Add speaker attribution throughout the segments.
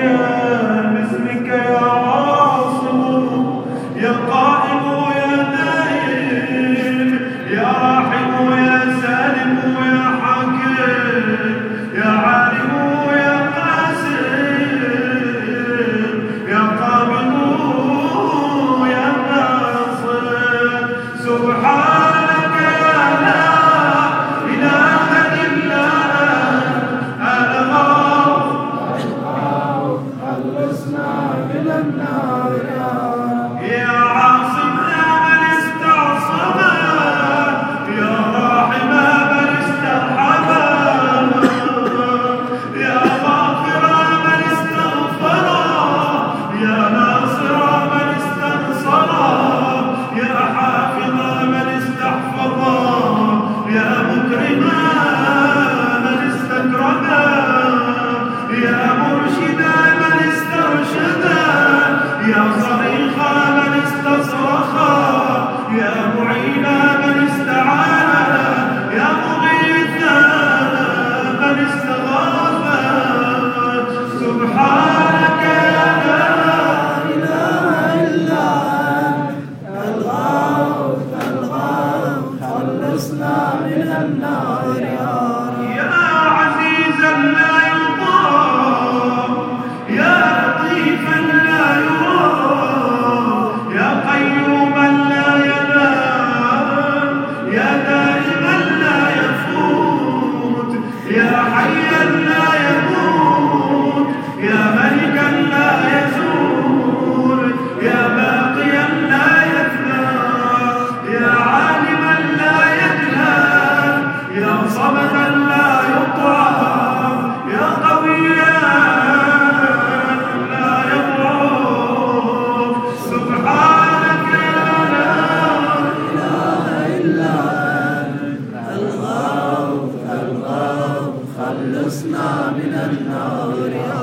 Speaker 1: Yeah. يا حي
Speaker 2: خلصنا من النار. يا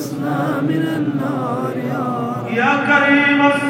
Speaker 2: خلصنا من النار يا
Speaker 1: يا كريم الصلاة.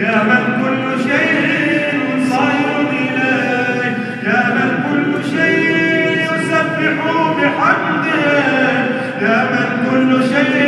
Speaker 1: جاء منه إلا إله